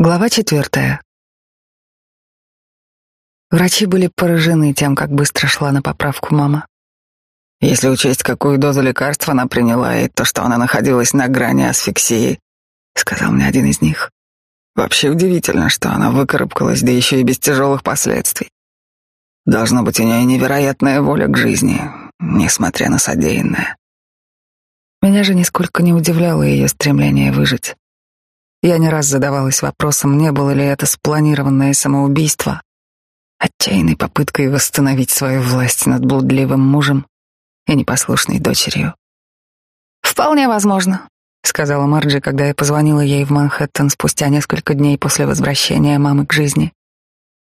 Глава четвертая. Врачи были поражены тем, как быстро шла на поправку мама. Если учесть, какую дозу лекарства она приняла, и то, что она находилась на грани асфиксии, сказал мне один из них. Вообще удивительно, что она выкарабкалась, да еще и без тяжелых последствий. Должно быть у нее невероятная воля к жизни, несмотря на содеянное. Меня же нисколько не удивляло ее стремление выжить. Я не раз задавалась вопросом, не было ли это спланированное самоубийство, отчаянной попыткой восстановить свою власть над блудливым мужем и непослушной дочерью. «Вполне возможно», — сказала Марджи, когда я позвонила ей в Манхэттен спустя несколько дней после возвращения мамы к жизни.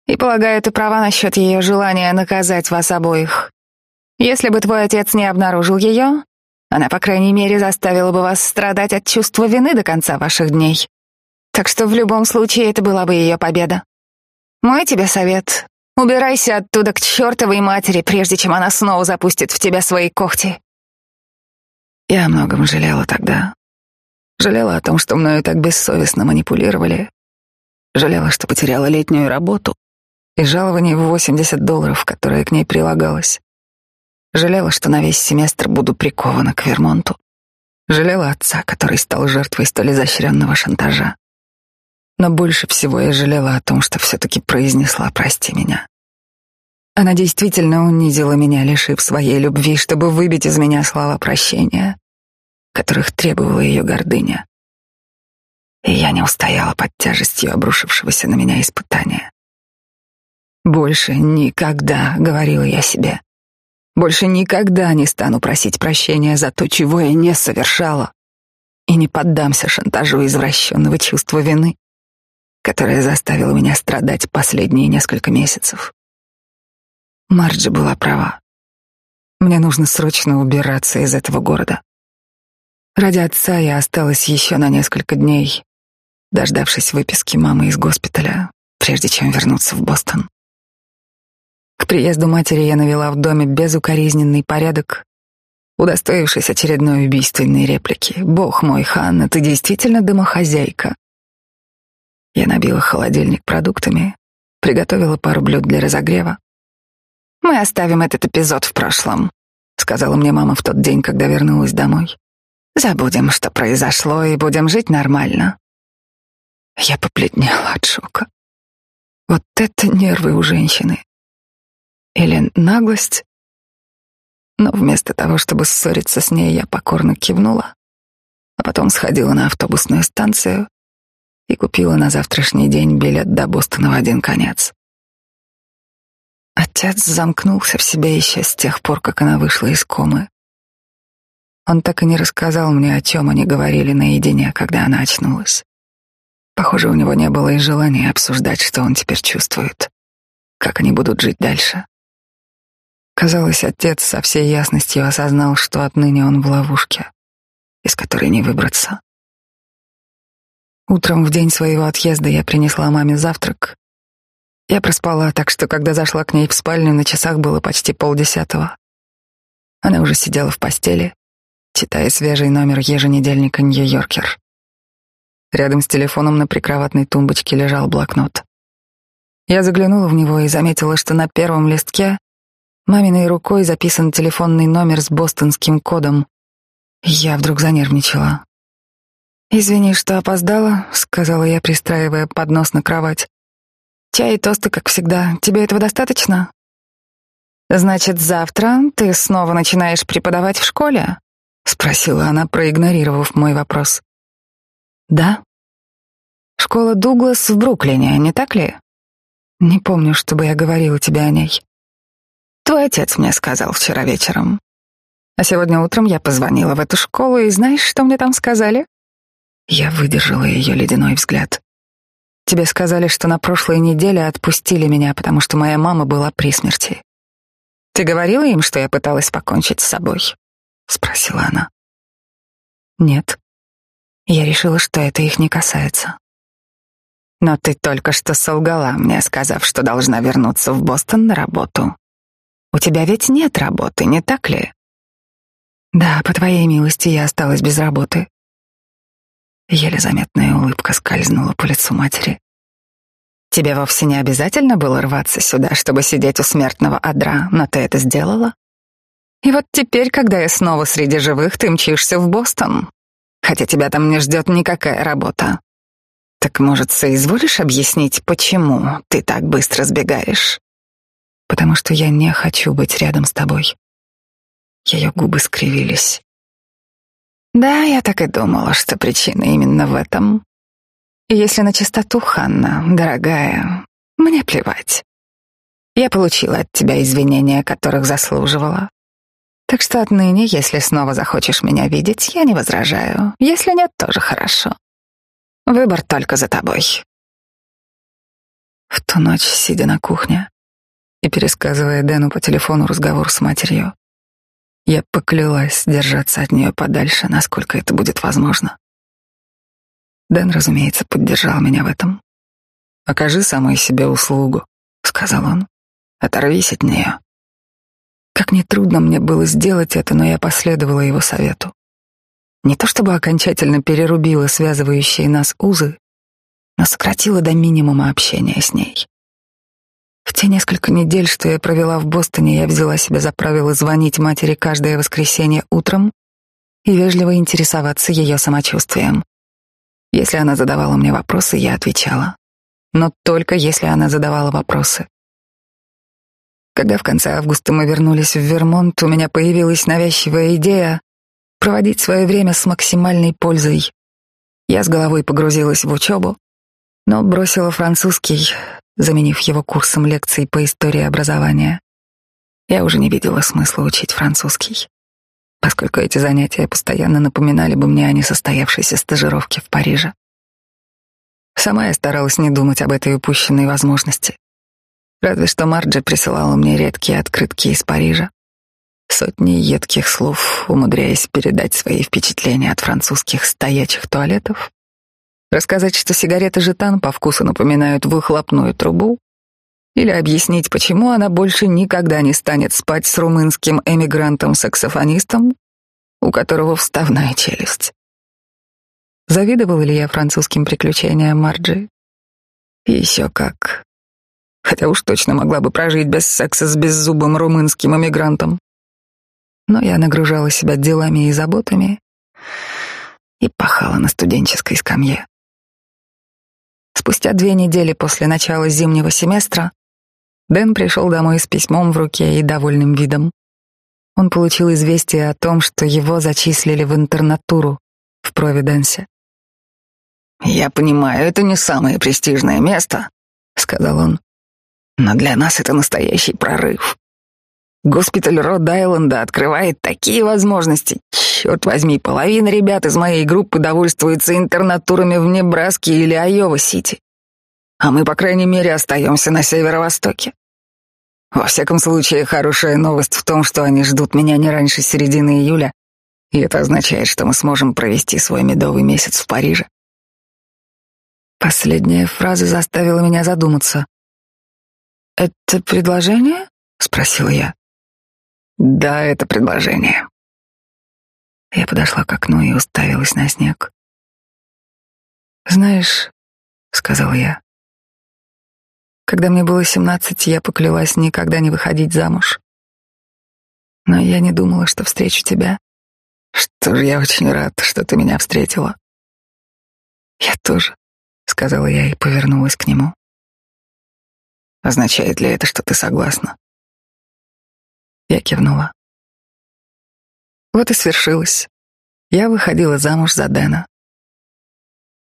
«И полагаю, ты права насчет ее желания наказать вас обоих. Если бы твой отец не обнаружил ее, она, по крайней мере, заставила бы вас страдать от чувства вины до конца ваших дней. Так что в любом случае это была бы ее победа. Мой тебе совет. Убирайся оттуда к чертовой матери, прежде чем она снова запустит в тебя свои когти. Я о многом жалела тогда. Жалела о том, что мною так бессовестно манипулировали. Жалела, что потеряла летнюю работу и жалование в 80 долларов, которое к ней прилагалось. Жалела, что на весь семестр буду прикована к Вермонту. Жалела отца, который стал жертвой столь изощренного шантажа. Но больше всего я жалела о том, что все-таки произнесла «прости меня». Она действительно унизила меня, лишив своей любви, чтобы выбить из меня слова прощения, которых требовала ее гордыня. И я не устояла под тяжестью обрушившегося на меня испытания. «Больше никогда», — говорила я себе, — «больше никогда не стану просить прощения за то, чего я не совершала, и не поддамся шантажу извращенного чувства вины, которая заставила меня страдать последние несколько месяцев. Марджи была права. Мне нужно срочно убираться из этого города. Ради отца я осталась еще на несколько дней, дождавшись выписки мамы из госпиталя, прежде чем вернуться в Бостон. К приезду матери я навела в доме безукоризненный порядок, удостоившись очередной убийственной реплики. «Бог мой, Ханна, ты действительно домохозяйка?» Я набила холодильник продуктами, приготовила пару блюд для разогрева. «Мы оставим этот эпизод в прошлом», — сказала мне мама в тот день, когда вернулась домой. «Забудем, что произошло, и будем жить нормально». Я побледнела от шока. Вот это нервы у женщины. Или наглость. Но вместо того, чтобы ссориться с ней, я покорно кивнула, а потом сходила на автобусную станцию и купила на завтрашний день билет до Бостона в один конец. Отец замкнулся в себе еще с тех пор, как она вышла из комы. Он так и не рассказал мне, о чем они говорили наедине, когда она очнулась. Похоже, у него не было и желания обсуждать, что он теперь чувствует, как они будут жить дальше. Казалось, отец со всей ясностью осознал, что отныне он в ловушке, из которой не выбраться. Утром в день своего отъезда я принесла маме завтрак. Я проспала, так что, когда зашла к ней в спальню, на часах было почти полдесятого. Она уже сидела в постели, читая свежий номер еженедельника «Нью-Йоркер». Рядом с телефоном на прикроватной тумбочке лежал блокнот. Я заглянула в него и заметила, что на первом листке маминой рукой записан телефонный номер с бостонским кодом. Я вдруг занервничала. «Извини, что опоздала», — сказала я, пристраивая поднос на кровать. «Чай и тосты, как всегда. Тебе этого достаточно?» «Значит, завтра ты снова начинаешь преподавать в школе?» — спросила она, проигнорировав мой вопрос. «Да». «Школа Дуглас в Бруклине, не так ли?» «Не помню, чтобы я говорила тебе о ней». «Твой отец мне сказал вчера вечером. А сегодня утром я позвонила в эту школу, и знаешь, что мне там сказали?» Я выдержала ее ледяной взгляд. Тебе сказали, что на прошлой неделе отпустили меня, потому что моя мама была при смерти. Ты говорила им, что я пыталась покончить с собой? спросила она. Нет. Я решила, что это их не касается. Но ты только что солгала мне, сказав, что должна вернуться в Бостон на работу. У тебя ведь нет работы, не так ли? Да, по твоей милости я осталась без работы. Еле заметная улыбка скользнула по лицу матери. Тебе вовсе не обязательно было рваться сюда, чтобы сидеть у смертного одра, но ты это сделала. И вот теперь, когда я снова среди живых, ты мчишься в Бостон, хотя тебя там не ждет никакая работа. Так, может, соизволишь объяснить, почему ты так быстро сбегаешь? Потому что я не хочу быть рядом с тобой. Ее губы скривились. Да, я так и думала, что причина именно в этом. Если на чистоту, Ханна, дорогая, мне плевать. Я получила от тебя извинения, которых заслуживала. Так что отныне, если снова захочешь меня видеть, я не возражаю. Если нет, тоже хорошо. Выбор только за тобой. В ту ночь, сидя на кухне и пересказывая Дэну по телефону разговор с матерью, я поклялась держаться от нее подальше, насколько это будет возможно. Дэн, разумеется, поддержал меня в этом. «Окажи самой себе услугу», — сказал он. «Оторвись от нее». Как нетрудно мне было сделать это, но я последовала его совету. Не то чтобы окончательно перерубила связывающие нас узы, но сократила до минимума общения с ней. В те несколько недель, что я провела в Бостоне, я взяла себе за правило звонить матери каждое воскресенье утром и вежливо интересоваться ее самочувствием. Если она задавала мне вопросы, я отвечала. Но только если она задавала вопросы. Когда в конце августа мы вернулись в Вермонт, у меня появилась навязчивая идея проводить свое время с максимальной пользой. Я с головой погрузилась в учебу, но бросила французский, заменив его курсом лекций по истории образования. Я уже не видела смысла учить французский поскольку эти занятия постоянно напоминали бы мне о несостоявшейся стажировке в Париже. Сама я старалась не думать об этой упущенной возможности. Разве что Марджи присылала мне редкие открытки из Парижа. Сотни едких слов, умудряясь передать свои впечатления от французских стоячих туалетов. Рассказать, что сигареты жетан по вкусу напоминают выхлопную трубу, или объяснить, почему она больше никогда не станет спать с румынским эмигрантом-саксофонистом, у которого вставная челюсть. Завидовал ли я французским приключениям Марджи? еще как. Хотя уж точно могла бы прожить без секса с беззубым румынским эмигрантом. Но я нагружала себя делами и заботами и пахала на студенческой скамье. Спустя две недели после начала зимнего семестра Дэн пришел домой с письмом в руке и довольным видом. Он получил известие о том, что его зачислили в интернатуру в Провиденсе. «Я понимаю, это не самое престижное место», — сказал он. «Но для нас это настоящий прорыв. Госпиталь Род-Айленда открывает такие возможности. Черт возьми, половина ребят из моей группы довольствуется интернатурами в Небраске или Айова-Сити а мы, по крайней мере, остаемся на северо-востоке. Во всяком случае, хорошая новость в том, что они ждут меня не раньше середины июля, и это означает, что мы сможем провести свой медовый месяц в Париже. Последняя фраза заставила меня задуматься. «Это предложение?» — спросила я. «Да, это предложение». Я подошла к окну и уставилась на снег. «Знаешь», — сказала я, когда мне было семнадцать, я поклялась никогда не выходить замуж. Но я не думала, что встречу тебя. Что ж, я очень рад, что ты меня встретила. Я тоже, сказала я и повернулась к нему. Означает ли это, что ты согласна? Я кивнула. Вот и свершилось. Я выходила замуж за Дэна.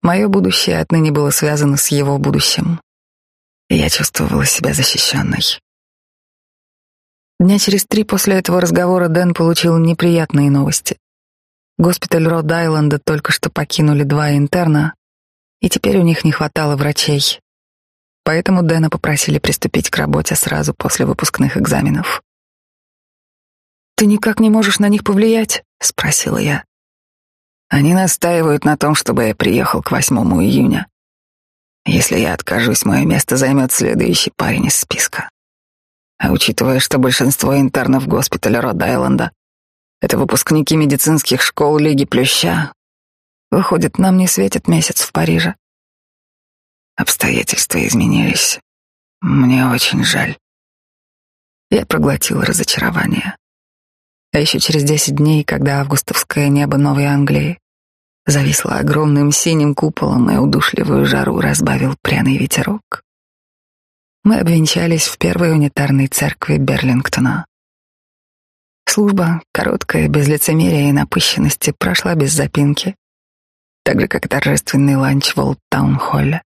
Мое будущее отныне было связано с его будущим и я чувствовала себя защищенной. Дня через три после этого разговора Дэн получил неприятные новости. Госпиталь Род-Айленда только что покинули два интерна, и теперь у них не хватало врачей. Поэтому Дэна попросили приступить к работе сразу после выпускных экзаменов. «Ты никак не можешь на них повлиять?» — спросила я. Они настаивают на том, чтобы я приехал к 8 июня. Если я откажусь, мое место займет следующий парень из списка. А учитывая, что большинство интернов госпиталя Род-Айленда — это выпускники медицинских школ Лиги Плюща, выходит, нам не светит месяц в Париже. Обстоятельства изменились. Мне очень жаль. Я проглотил разочарование. А еще через десять дней, когда августовское небо Новой Англии зависло огромным синим куполом и удушливую жару разбавил пряный ветерок, мы обвенчались в первой унитарной церкви Берлингтона. Служба, короткая, без лицемерия и напыщенности, прошла без запинки, так же, как торжественный ланч в Олдтаун-холле.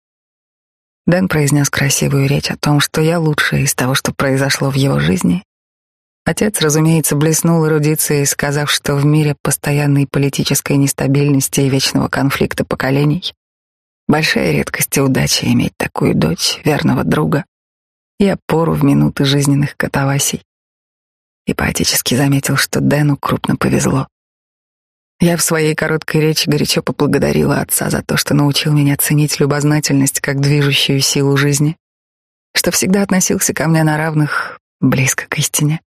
Дэн произнес красивую речь о том, что я лучшая из того, что произошло в его жизни. Отец, разумеется, блеснул эрудицией, сказав, что в мире постоянной политической нестабильности и вечного конфликта поколений большая редкость и удача иметь такую дочь, верного друга и опору в минуты жизненных катавасий. И поэтически заметил, что Дэну крупно повезло. Я в своей короткой речи горячо поблагодарила отца за то, что научил меня ценить любознательность как движущую силу жизни, что всегда относился ко мне на равных, близко к истине.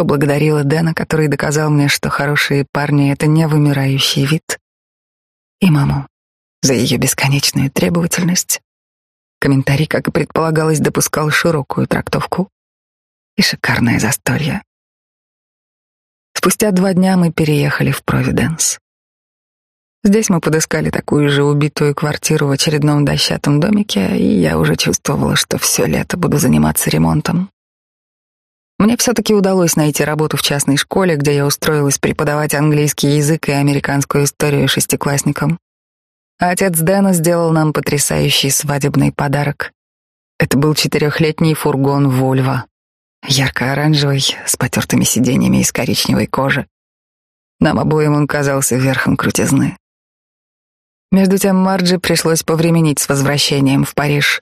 Поблагодарила Дэна, который доказал мне, что хорошие парни — это не вымирающий вид, и маму за ее бесконечную требовательность. Комментарий, как и предполагалось, допускал широкую трактовку и шикарное застолье. Спустя два дня мы переехали в Провиденс. Здесь мы подыскали такую же убитую квартиру в очередном дощатом домике, и я уже чувствовала, что все лето буду заниматься ремонтом. Мне все-таки удалось найти работу в частной школе, где я устроилась преподавать английский язык и американскую историю шестиклассникам. А отец Дэна сделал нам потрясающий свадебный подарок. Это был четырехлетний фургон «Вольво», ярко-оранжевый, с потертыми сиденьями из коричневой кожи. Нам обоим он казался верхом крутизны. Между тем Марджи пришлось повременить с возвращением в Париж.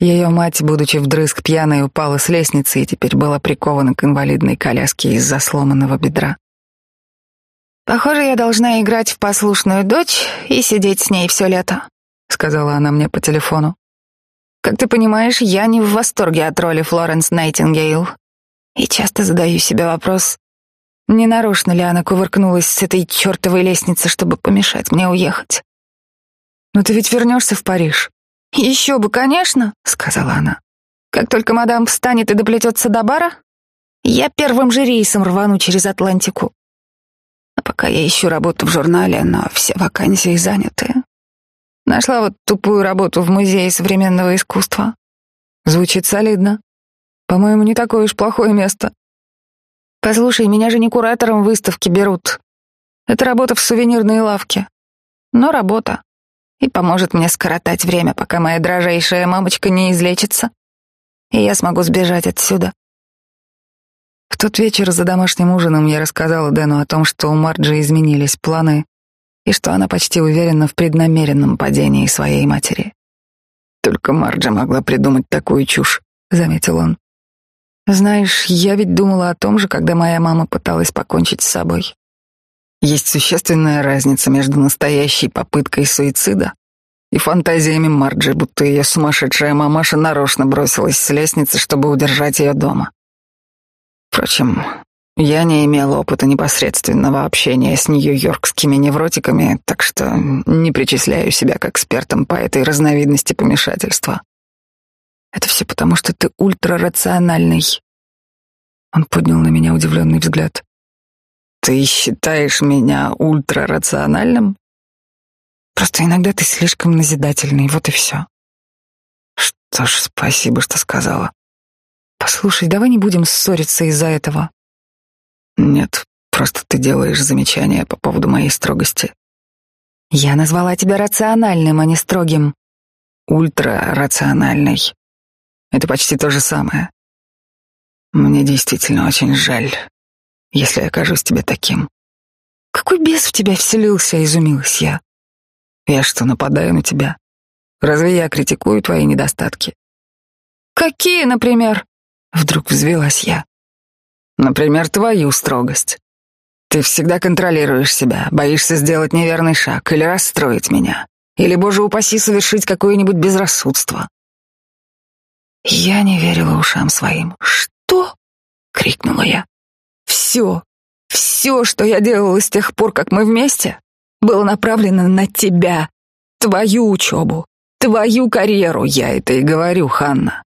Ее мать, будучи вдрызг пьяной, упала с лестницы и теперь была прикована к инвалидной коляске из-за сломанного бедра. «Похоже, я должна играть в послушную дочь и сидеть с ней все лето», — сказала она мне по телефону. Как ты понимаешь, я не в восторге от роли Флоренс Найтингейл. И часто задаю себе вопрос, не нарочно ли она кувыркнулась с этой чертовой лестницы, чтобы помешать мне уехать. «Но ты ведь вернешься в Париж?» «Еще бы, конечно», — сказала она. «Как только мадам встанет и доплетется до бара, я первым же рейсом рвану через Атлантику. А пока я ищу работу в журнале, но все вакансии заняты. Нашла вот тупую работу в музее современного искусства. Звучит солидно. По-моему, не такое уж плохое место. Послушай, меня же не куратором выставки берут. Это работа в сувенирной лавке. Но работа. И поможет мне скоротать время, пока моя дрожайшая мамочка не излечится. И я смогу сбежать отсюда. В тот вечер за домашним ужином я рассказала Дэну о том, что у Марджи изменились планы, и что она почти уверена в преднамеренном падении своей матери. Только Марджа могла придумать такую чушь, заметил он. Знаешь, я ведь думала о том же, когда моя мама пыталась покончить с собой. Есть существенная разница между настоящей попыткой суицида и фантазиями Марджи, будто ее сумасшедшая мамаша нарочно бросилась с лестницы, чтобы удержать ее дома. Впрочем, я не имел опыта непосредственного общения с нью-йоркскими невротиками, так что не причисляю себя к экспертам по этой разновидности помешательства. Это все потому, что ты ультрарациональный. Он поднял на меня удивленный взгляд. Ты считаешь меня ультрарациональным? Просто иногда ты слишком назидательный, вот и все. Что ж, спасибо, что сказала. Послушай, давай не будем ссориться из-за этого. Нет, просто ты делаешь замечания по поводу моей строгости. Я назвала тебя рациональным, а не строгим. Ультрарациональный. Это почти то же самое. Мне действительно очень жаль, если я окажусь тебе таким. Какой бес в тебя вселился, изумилась я. Я что, нападаю на тебя? Разве я критикую твои недостатки? Какие, например? Вдруг взвелась я. Например, твою строгость. Ты всегда контролируешь себя, боишься сделать неверный шаг или расстроить меня, или, боже упаси, совершить какое-нибудь безрассудство. Я не верила ушам своим. «Что?» — крикнула я. «Все, все, что я делала с тех пор, как мы вместе, было направлено на тебя, твою учебу, Твою карьеру, я это и говорю, Ханна.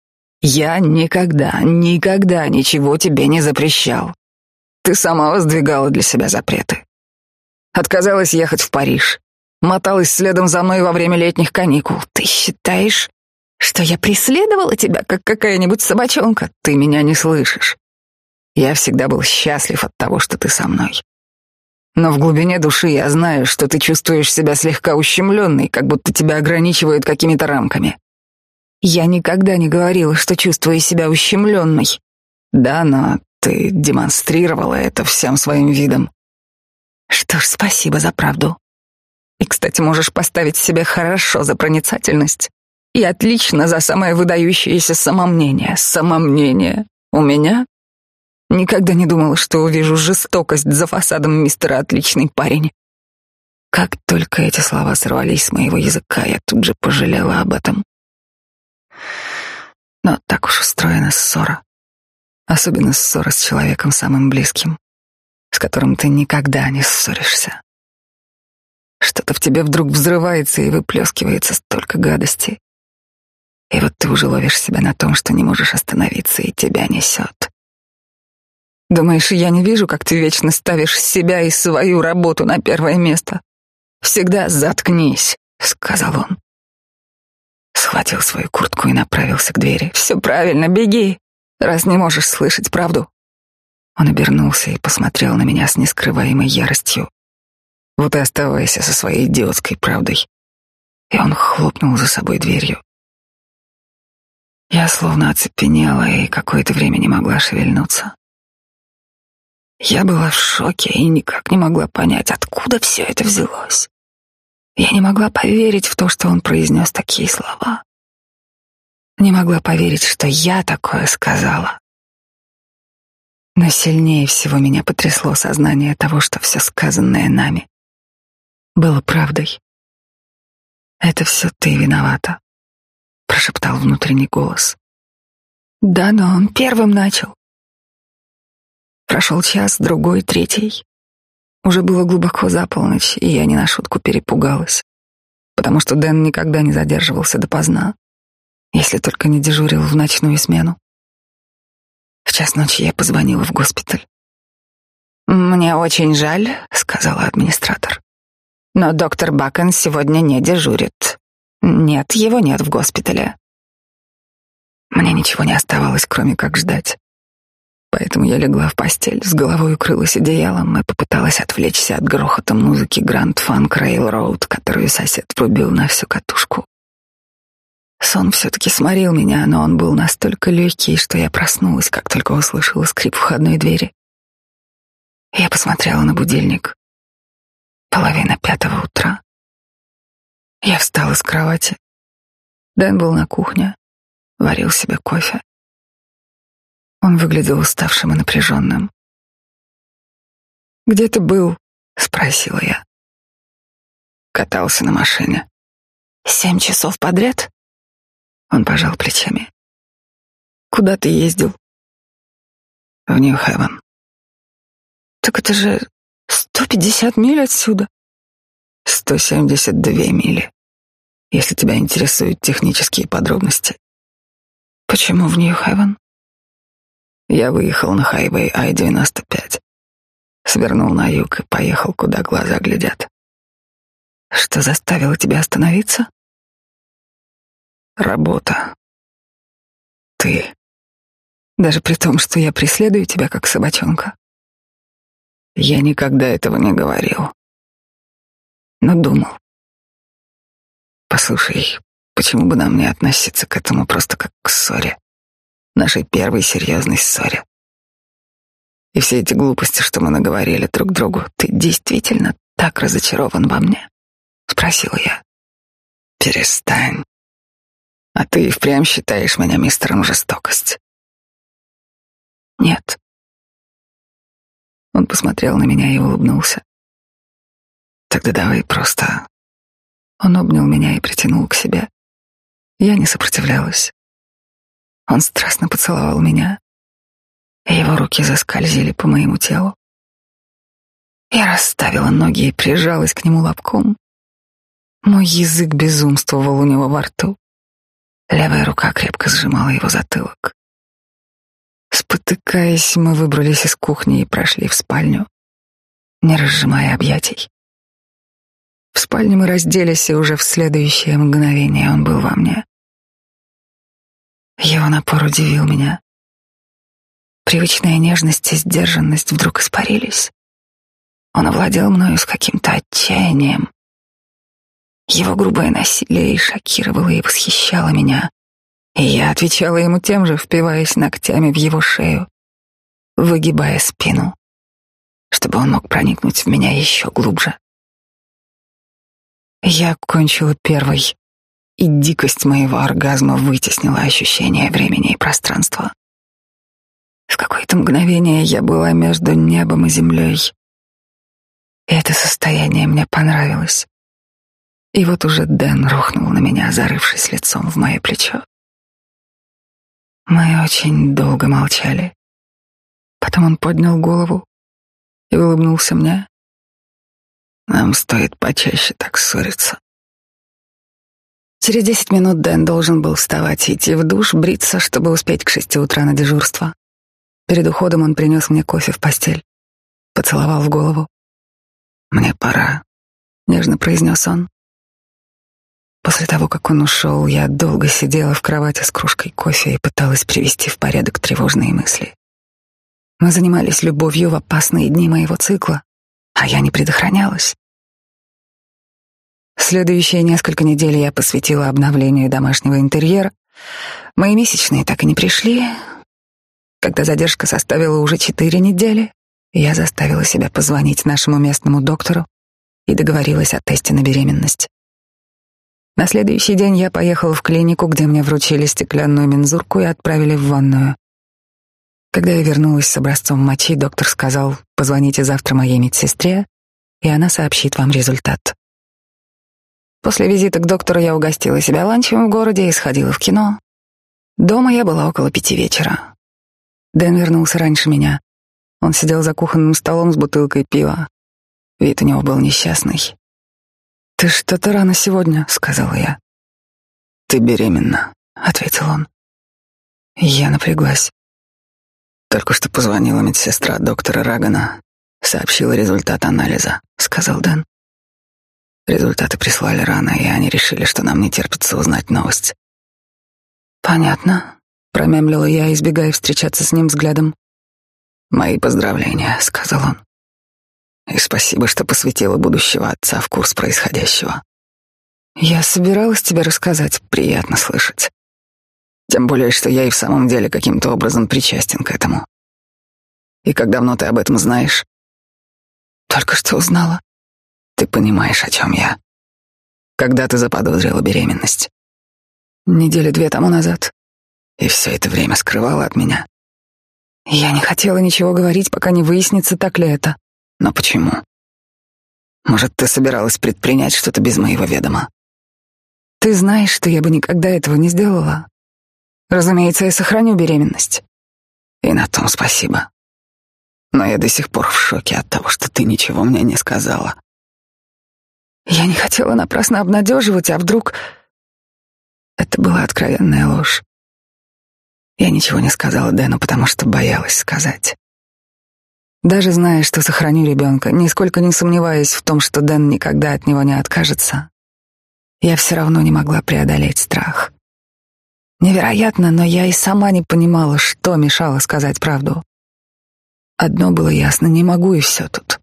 Я никогда, никогда ничего тебе не запрещал. Ты сама воздвигала для себя запреты. Отказалась ехать в Париж. Моталась следом за мной во время летних каникул. Ты считаешь, что я преследовала тебя, как какая-нибудь собачонка? Ты меня не слышишь. Я всегда был счастлив от того, что ты со мной. Но в глубине души я знаю, что ты чувствуешь себя слегка ущемленной, как будто тебя ограничивают какими-то рамками. Я никогда не говорила, что чувствую себя ущемленной. Да, но ты демонстрировала это всем своим видом. Что ж, спасибо за правду. И, кстати, можешь поставить себе хорошо за проницательность и отлично за самое выдающееся самомнение. Самомнение. У меня? Никогда не думала, что увижу жестокость за фасадом мистера «Отличный парень». Как только эти слова сорвались с моего языка, я тут же пожалела об этом. Но так уж устроена ссора. Особенно ссора с человеком самым близким с которым ты никогда не ссоришься. Что-то в тебе вдруг взрывается и выплескивается столько гадости. И вот ты уже ловишь себя на том, что не можешь остановиться, и тебя несет. Думаешь, я не вижу, как ты вечно ставишь себя и свою работу на первое место? Всегда заткнись, сказал он. Схватил свою куртку и направился к двери. Все правильно, беги, раз не можешь слышать правду. Он обернулся и посмотрел на меня с нескрываемой яростью. Вот и оставайся со своей идиотской правдой. И он хлопнул за собой дверью. Я словно оцепенела и какое-то время не могла шевельнуться. Я была в шоке и никак не могла понять, откуда все это взялось. Я не могла поверить в то, что он произнес такие слова. Не могла поверить, что я такое сказала. Но сильнее всего меня потрясло сознание того, что все сказанное нами было правдой. «Это все ты виновата», — прошептал внутренний голос. «Да, но он первым начал». Прошел час, другой, третий. Уже было глубоко за полночь, и я не на шутку перепугалась, потому что Дэн никогда не задерживался допоздна, если только не дежурил в ночную смену. В час ночи я позвонила в госпиталь. «Мне очень жаль», — сказала администратор. «Но доктор Бакен сегодня не дежурит. Нет, его нет в госпитале». Мне ничего не оставалось, кроме как ждать. Поэтому я легла в постель, с головой укрылась одеялом и попыталась отвлечься от грохота музыки Grand Funk Railroad, которую сосед врубил на всю катушку. Сон все-таки сморил меня, но он был настолько легкий, что я проснулась, как только услышала скрип входной двери. Я посмотрела на будильник. Половина пятого утра. Я встала с кровати. Дэн был на кухне, варил себе кофе. Он выглядел уставшим и напряженным. «Где ты был?» — спросила я. Катался на машине. «Семь часов подряд?» Он пожал плечами. Куда ты ездил? В Нью-Хевен. Так это же 150 миль отсюда. 172 мили, если тебя интересуют технические подробности. Почему в Нью-Хевен? Я выехал на хайвей Ай-95, свернул на юг и поехал, куда глаза глядят. Что заставило тебя остановиться? Работа. Ты. Даже при том, что я преследую тебя как собачонка. Я никогда этого не говорил. Но думал. Послушай, почему бы нам не относиться к этому просто как к ссоре? Нашей первой серьезной ссоре. И все эти глупости, что мы наговорили друг другу, ты действительно так разочарован во мне? Спросила я. Перестань. А ты впрямь считаешь меня мистером жестокость? Нет. Он посмотрел на меня и улыбнулся. Тогда давай просто... Он обнял меня и притянул к себе. Я не сопротивлялась. Он страстно поцеловал меня, его руки заскользили по моему телу. Я расставила ноги и прижалась к нему лобком. Мой язык безумствовал у него во рту. Левая рука крепко сжимала его затылок. Спотыкаясь, мы выбрались из кухни и прошли в спальню, не разжимая объятий. В спальне мы разделись, и уже в следующее мгновение он был во мне. Его напор удивил меня. Привычная нежность и сдержанность вдруг испарились. Он овладел мною с каким-то отчаянием. Его грубое насилие и шокировало и восхищало меня, и я отвечала ему тем же, впиваясь ногтями в его шею, выгибая спину, чтобы он мог проникнуть в меня еще глубже. Я кончила первой, и дикость моего оргазма вытеснила ощущение времени и пространства. В какое-то мгновение я была между небом и землей. И это состояние мне понравилось. И вот уже Дэн рухнул на меня, зарывшись лицом в мое плечо. Мы очень долго молчали. Потом он поднял голову и улыбнулся мне. Нам стоит почаще так ссориться. Через десять минут Дэн должен был вставать идти в душ, бриться, чтобы успеть к шести утра на дежурство. Перед уходом он принес мне кофе в постель, поцеловал в голову. «Мне пора», — нежно произнес он. После того, как он ушел, я долго сидела в кровати с кружкой кофе и пыталась привести в порядок тревожные мысли. Мы занимались любовью в опасные дни моего цикла, а я не предохранялась. Следующие несколько недель я посвятила обновлению домашнего интерьера. Мои месячные так и не пришли. Когда задержка составила уже четыре недели, я заставила себя позвонить нашему местному доктору и договорилась о тесте на беременность. На следующий день я поехала в клинику, где мне вручили стеклянную мензурку и отправили в ванную. Когда я вернулась с образцом мочи, доктор сказал, позвоните завтра моей медсестре, и она сообщит вам результат. После визита к доктору я угостила себя ланчем в городе и сходила в кино. Дома я была около пяти вечера. Дэн вернулся раньше меня. Он сидел за кухонным столом с бутылкой пива. Вид у него был несчастный. «Ты что-то рано сегодня», — сказала я. «Ты беременна», — ответил он. Я напряглась. Только что позвонила медсестра доктора Рагана, сообщила результат анализа, сказал Дэн. Результаты прислали рано, и они решили, что нам не терпится узнать новость. Понятно, промямлила я, избегая встречаться с ним взглядом. Мои поздравления, сказал он. И спасибо, что посвятила будущего отца в курс происходящего. Я собиралась тебе рассказать, приятно слышать. Тем более, что я и в самом деле каким-то образом причастен к этому. И как давно ты об этом знаешь? Только что узнала. Ты понимаешь, о чем я. Когда ты заподозрила беременность? Недели две тому назад. И все это время скрывала от меня. Я не хотела ничего говорить, пока не выяснится, так ли это. Но почему? Может, ты собиралась предпринять что-то без моего ведома? Ты знаешь, что я бы никогда этого не сделала. Разумеется, я сохраню беременность. И на том спасибо. Но я до сих пор в шоке от того, что ты ничего мне не сказала. Я не хотела напрасно обнадеживать, а вдруг... Это была откровенная ложь. Я ничего не сказала Дэну, потому что боялась сказать. Даже зная, что сохраню ребенка, нисколько не сомневаясь в том, что Дэн никогда от него не откажется, я все равно не могла преодолеть страх. Невероятно, но я и сама не понимала, что мешало сказать правду. Одно было ясно, не могу и все тут.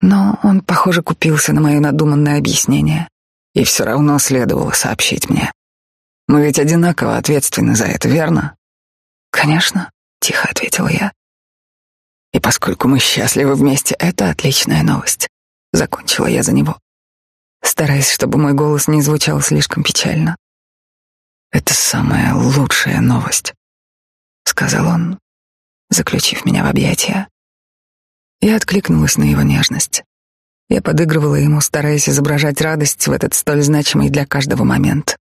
Но он, похоже, купился на мое надуманное объяснение, и все равно следовало сообщить мне. Мы ведь одинаково ответственны за это, верно? Конечно, тихо ответила я. И поскольку мы счастливы вместе, это отличная новость. Закончила я за него, стараясь, чтобы мой голос не звучал слишком печально. Это самая лучшая новость, сказал он, заключив меня в объятия. Я откликнулась на его нежность. Я подыгрывала ему, стараясь изображать радость в этот столь значимый для каждого момент.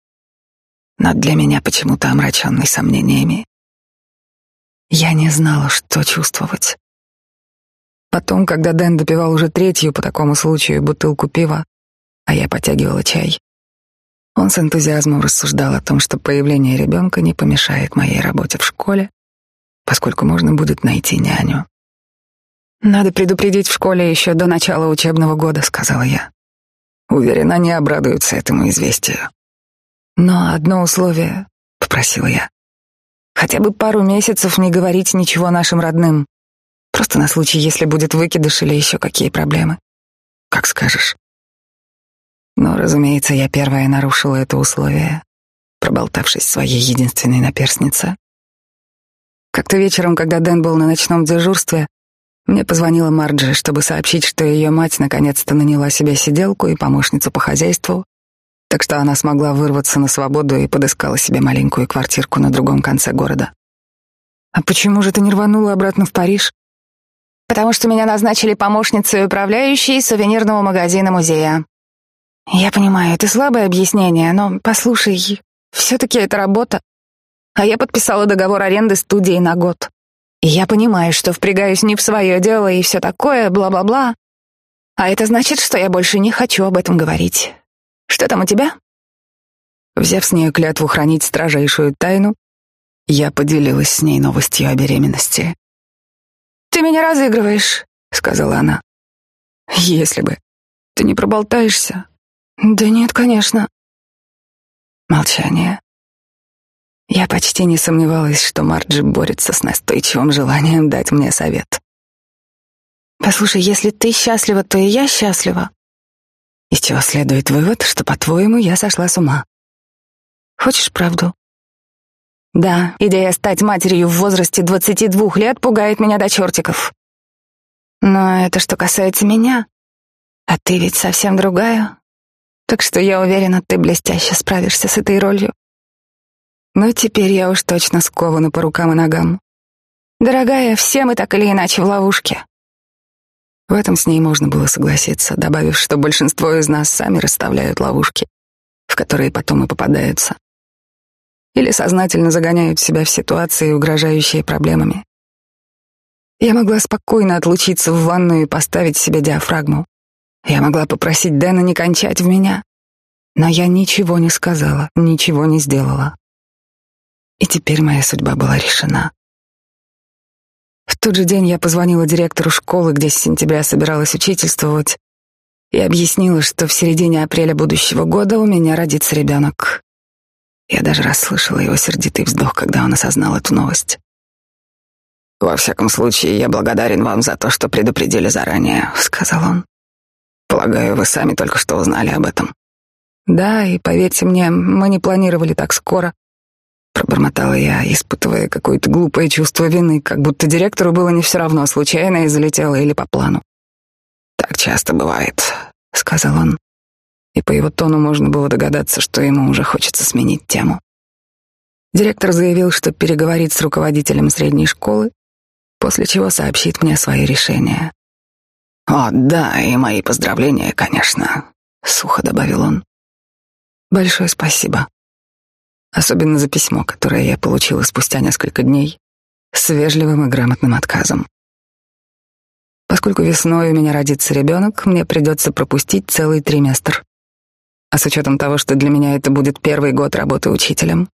Но для меня почему-то омраченный сомнениями. Я не знала, что чувствовать. Потом, когда Дэн допивал уже третью по такому случаю бутылку пива, а я потягивала чай. Он с энтузиазмом рассуждал о том, что появление ребенка не помешает моей работе в школе, поскольку можно будет найти няню. «Надо предупредить в школе еще до начала учебного года», — сказала я. Уверена, они обрадуются этому известию. «Но одно условие», — попросила я. «Хотя бы пару месяцев не говорить ничего нашим родным. Просто на случай, если будет выкидыш или еще какие проблемы. Как скажешь». Но, разумеется, я первая нарушила это условие, проболтавшись своей единственной наперснице. Как-то вечером, когда Дэн был на ночном дежурстве, мне позвонила Марджи, чтобы сообщить, что ее мать наконец-то наняла себе сиделку и помощницу по хозяйству, так что она смогла вырваться на свободу и подыскала себе маленькую квартирку на другом конце города. «А почему же ты не рванула обратно в Париж?» «Потому что меня назначили помощницей управляющей сувенирного магазина-музея», я понимаю, это слабое объяснение, но послушай, все-таки это работа. А я подписала договор аренды студии на год. Я понимаю, что впрягаюсь не в свое дело и все такое, бла-бла-бла. А это значит, что я больше не хочу об этом говорить. Что там у тебя? Взяв с нее клятву хранить строжайшую тайну, я поделилась с ней новостью о беременности. «Ты меня разыгрываешь», — сказала она. «Если бы. Ты не проболтаешься. Да нет, конечно. Молчание. Я почти не сомневалась, что Марджи борется с настойчивым желанием дать мне совет. Послушай, если ты счастлива, то и я счастлива. Из чего следует вывод, что, по-твоему, я сошла с ума. Хочешь правду? Да, идея стать матерью в возрасте 22 лет пугает меня до чертиков. Но это что касается меня. А ты ведь совсем другая, так что я уверена, ты блестяще справишься с этой ролью. Но теперь я уж точно скована по рукам и ногам. Дорогая, все мы так или иначе в ловушке. В этом с ней можно было согласиться, добавив, что большинство из нас сами расставляют ловушки, в которые потом и попадаются. Или сознательно загоняют себя в ситуации, угрожающие проблемами. Я могла спокойно отлучиться в ванную и поставить себе диафрагму. Я могла попросить Дэна не кончать в меня, но я ничего не сказала, ничего не сделала. И теперь моя судьба была решена. В тот же день я позвонила директору школы, где с сентября собиралась учительствовать, и объяснила, что в середине апреля будущего года у меня родится ребенок. Я даже расслышала его сердитый вздох, когда он осознал эту новость. «Во всяком случае, я благодарен вам за то, что предупредили заранее», — сказал он. Полагаю, вы сами только что узнали об этом. Да, и поверьте мне, мы не планировали так скоро. Пробормотала я, испытывая какое-то глупое чувство вины, как будто директору было не все равно, случайно и залетело или по плану. Так часто бывает, сказал он. И по его тону можно было догадаться, что ему уже хочется сменить тему. Директор заявил, что переговорит с руководителем средней школы, после чего сообщит мне свое решение. «О, да, и мои поздравления, конечно», — сухо добавил он. «Большое спасибо. Особенно за письмо, которое я получила спустя несколько дней с вежливым и грамотным отказом. Поскольку весной у меня родится ребенок, мне придется пропустить целый триместр. А с учетом того, что для меня это будет первый год работы учителем,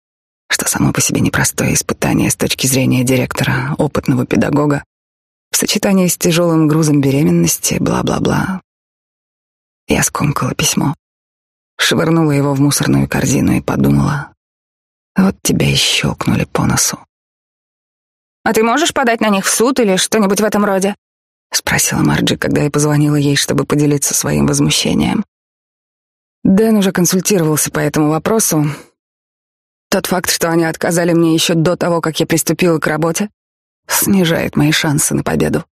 что само по себе непростое испытание с точки зрения директора, опытного педагога, в сочетании с тяжелым грузом беременности, бла-бла-бла. Я скомкала письмо, швырнула его в мусорную корзину и подумала, вот тебя и щелкнули по носу. «А ты можешь подать на них в суд или что-нибудь в этом роде?» — спросила Марджи, когда я позвонила ей, чтобы поделиться своим возмущением. Дэн уже консультировался по этому вопросу. Тот факт, что они отказали мне еще до того, как я приступила к работе, снижает мои шансы на победу.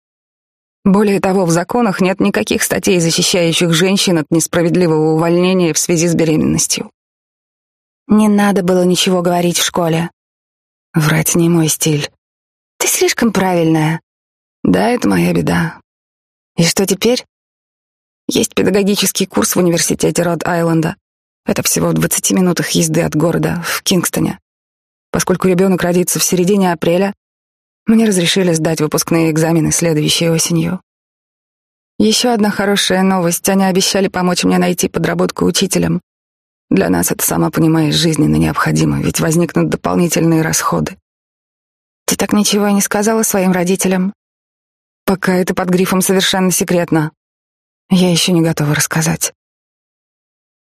Более того, в законах нет никаких статей, защищающих женщин от несправедливого увольнения в связи с беременностью. Не надо было ничего говорить в школе. Врать не мой стиль. Ты слишком правильная. Да, это моя беда. И что теперь? Есть педагогический курс в университете Род-Айленда. Это всего в 20 минутах езды от города, в Кингстоне. Поскольку ребенок родится в середине апреля, мне разрешили сдать выпускные экзамены следующей осенью. Еще одна хорошая новость. Они обещали помочь мне найти подработку учителем. Для нас это, сама понимаешь, жизненно необходимо, ведь возникнут дополнительные расходы. Ты так ничего и не сказала своим родителям? Пока это под грифом совершенно секретно. Я еще не готова рассказать.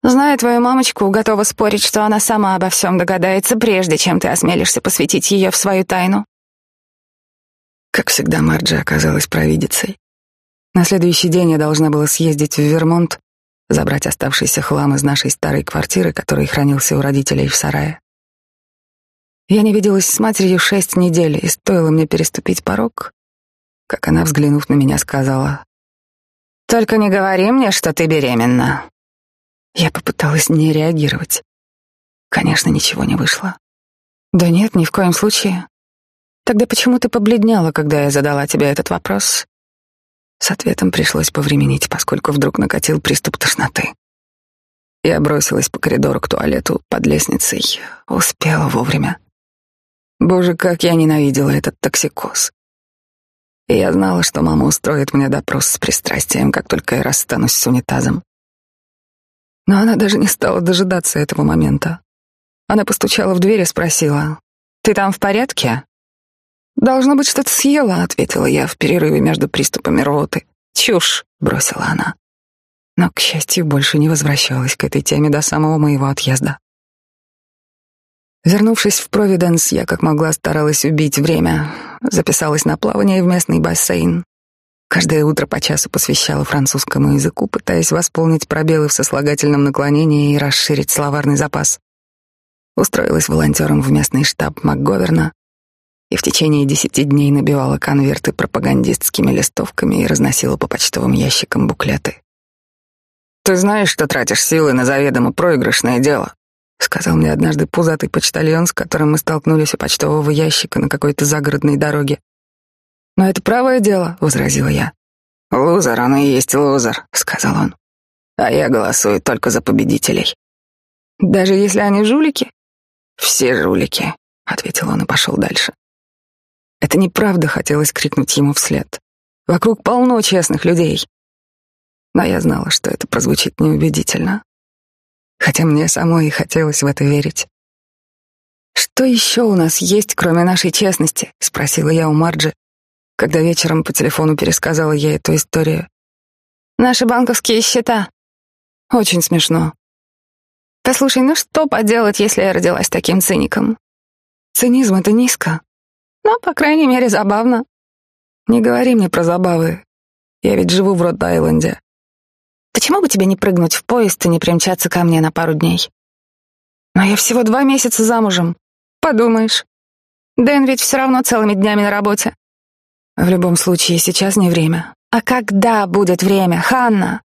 Зная твою мамочку, готова спорить, что она сама обо всем догадается, прежде чем ты осмелишься посвятить ее в свою тайну. Как всегда, Марджи оказалась провидицей. На следующий день я должна была съездить в Вермонт, забрать оставшийся хлам из нашей старой квартиры, который хранился у родителей в сарае. Я не виделась с матерью шесть недель, и стоило мне переступить порог, как она, взглянув на меня, сказала, «Только не говори мне, что ты беременна». Я попыталась не реагировать. Конечно, ничего не вышло. «Да нет, ни в коем случае. Тогда почему ты побледнела, когда я задала тебе этот вопрос?» С ответом пришлось повременить, поскольку вдруг накатил приступ тошноты. Я бросилась по коридору к туалету под лестницей. Успела вовремя. Боже, как я ненавидела этот токсикоз. И я знала, что мама устроит мне допрос с пристрастием, как только я расстанусь с унитазом. Но она даже не стала дожидаться этого момента. Она постучала в дверь и спросила, «Ты там в порядке?» «Должно быть, что-то съела», — ответила я в перерыве между приступами рвоты. «Чушь», — бросила она. Но, к счастью, больше не возвращалась к этой теме до самого моего отъезда. Вернувшись в Провиденс, я как могла старалась убить время. Записалась на плавание в местный бассейн. Каждое утро по часу посвящала французскому языку, пытаясь восполнить пробелы в сослагательном наклонении и расширить словарный запас. Устроилась волонтером в местный штаб МакГоверна, и в течение десяти дней набивала конверты пропагандистскими листовками и разносила по почтовым ящикам буклеты. «Ты знаешь, что тратишь силы на заведомо проигрышное дело», сказал мне однажды пузатый почтальон, с которым мы столкнулись у почтового ящика на какой-то загородной дороге. «Но это правое дело», — возразила я. «Лузер, он и есть лузер», — сказал он. «А я голосую только за победителей». «Даже если они жулики?» «Все жулики», — ответил он и пошел дальше. Это неправда, хотелось крикнуть ему вслед. Вокруг полно честных людей. Но я знала, что это прозвучит неубедительно. Хотя мне самой и хотелось в это верить. «Что еще у нас есть, кроме нашей честности?» — спросила я у Марджи, когда вечером по телефону пересказала ей эту историю. «Наши банковские счета». «Очень смешно». «Послушай, ну что поделать, если я родилась таким циником?» «Цинизм — это низко. Но, по крайней мере, забавно. Не говори мне про забавы. Я ведь живу в Род-Айленде. Почему бы тебе не прыгнуть в поезд и не примчаться ко мне на пару дней? Но я всего два месяца замужем. Подумаешь. Дэн ведь все равно целыми днями на работе. В любом случае, сейчас не время. А когда будет время, Ханна?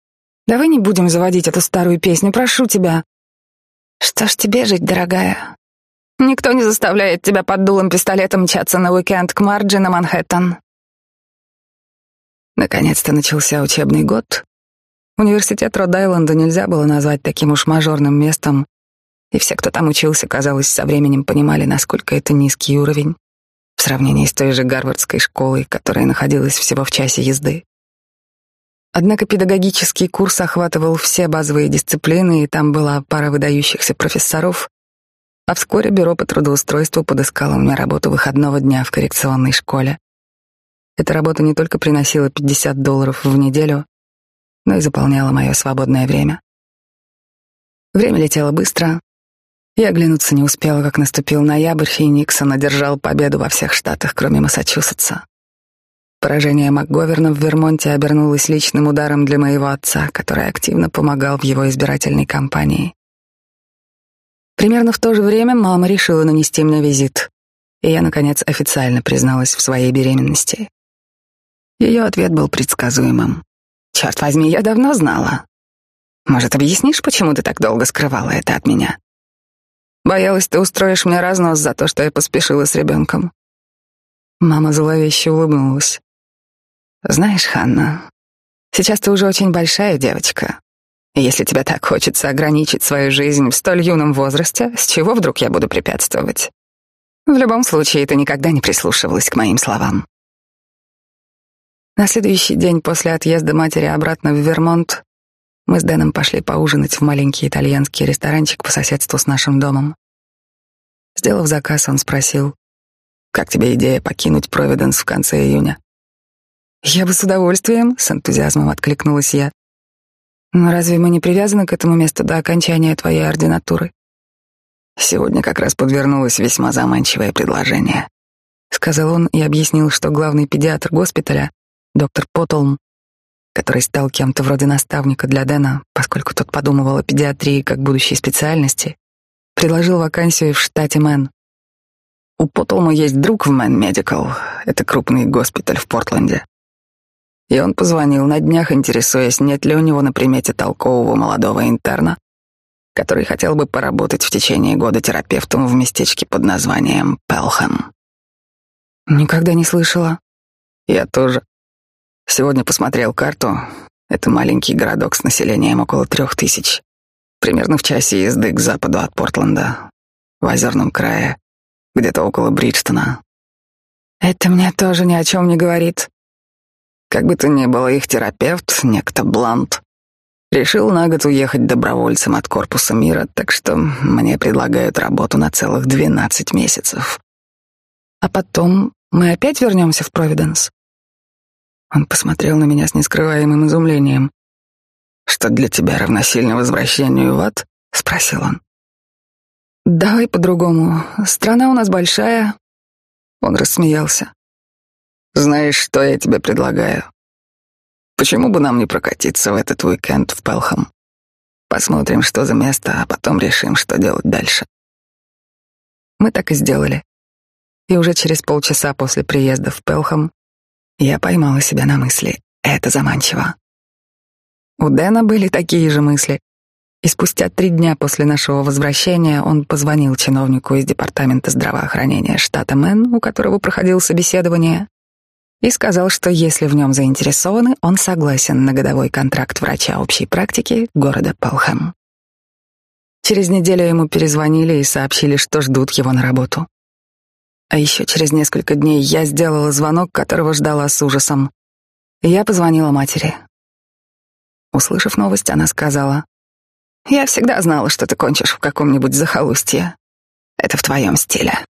Давай не будем заводить эту старую песню, прошу тебя. Что ж тебе жить, дорогая? Никто не заставляет тебя под дулом пистолета мчаться на уикенд к Марджи на Манхэттен. Наконец-то начался учебный год. Университет Род-Айленда нельзя было назвать таким уж мажорным местом, и все, кто там учился, казалось, со временем понимали, насколько это низкий уровень в сравнении с той же Гарвардской школой, которая находилась всего в часе езды. Однако педагогический курс охватывал все базовые дисциплины, и там была пара выдающихся профессоров, а вскоре бюро по трудоустройству подыскало мне работу выходного дня в коррекционной школе. Эта работа не только приносила 50 долларов в неделю, но и заполняла мое свободное время. Время летело быстро. Я оглянуться не успела, как наступил ноябрь, и Никсон одержал победу во всех штатах, кроме Массачусетса. Поражение МакГоверна в Вермонте обернулось личным ударом для моего отца, который активно помогал в его избирательной кампании. Примерно в то же время мама решила нанести мне визит, и я, наконец, официально призналась в своей беременности. Ее ответ был предсказуемым. «Черт возьми, я давно знала. Может, объяснишь, почему ты так долго скрывала это от меня? Боялась, ты устроишь мне разнос за то, что я поспешила с ребенком». Мама зловеще улыбнулась. «Знаешь, Ханна, сейчас ты уже очень большая девочка, если тебе так хочется ограничить свою жизнь в столь юном возрасте, с чего вдруг я буду препятствовать? В любом случае, ты никогда не прислушивалась к моим словам. На следующий день после отъезда матери обратно в Вермонт мы с Дэном пошли поужинать в маленький итальянский ресторанчик по соседству с нашим домом. Сделав заказ, он спросил, «Как тебе идея покинуть Провиденс в конце июня?» «Я бы с удовольствием», — с энтузиазмом откликнулась я. «Но разве мы не привязаны к этому месту до окончания твоей ординатуры?» Сегодня как раз подвернулось весьма заманчивое предложение. Сказал он и объяснил, что главный педиатр госпиталя, доктор Потолм, который стал кем-то вроде наставника для Дэна, поскольку тот подумывал о педиатрии как будущей специальности, предложил вакансию в штате Мэн. У Потолма есть друг в Мэн Медикал, это крупный госпиталь в Портленде. И он позвонил на днях, интересуясь, нет ли у него на примете толкового молодого интерна, который хотел бы поработать в течение года терапевтом в местечке под названием Пелхэм. Никогда не слышала. Я тоже. Сегодня посмотрел карту. Это маленький городок с населением около трех тысяч. Примерно в часе езды к западу от Портленда, в озерном крае, где-то около Бриджтона. Это мне тоже ни о чем не говорит. Как бы то ни было, их терапевт, некто Блант, Решил на год уехать добровольцем от корпуса мира, так что мне предлагают работу на целых двенадцать месяцев. А потом мы опять вернемся в Провиденс. Он посмотрел на меня с нескрываемым изумлением. «Что для тебя равносильно возвращению в ад?» — спросил он. «Давай по-другому. Страна у нас большая». Он рассмеялся. «Знаешь, что я тебе предлагаю? Почему бы нам не прокатиться в этот уикенд в Пелхам? Посмотрим, что за место, а потом решим, что делать дальше. Мы так и сделали. И уже через полчаса после приезда в Пелхам я поймала себя на мысли «это заманчиво». У Дэна были такие же мысли. И спустя три дня после нашего возвращения он позвонил чиновнику из департамента здравоохранения штата Мэн, у которого проходило собеседование, и сказал, что если в нем заинтересованы, он согласен на годовой контракт врача общей практики города Палхэм. Через неделю ему перезвонили и сообщили, что ждут его на работу. А еще через несколько дней я сделала звонок, которого ждала с ужасом. Я позвонила матери. Услышав новость, она сказала, «Я всегда знала, что ты кончишь в каком-нибудь захолустье. Это в твоем стиле».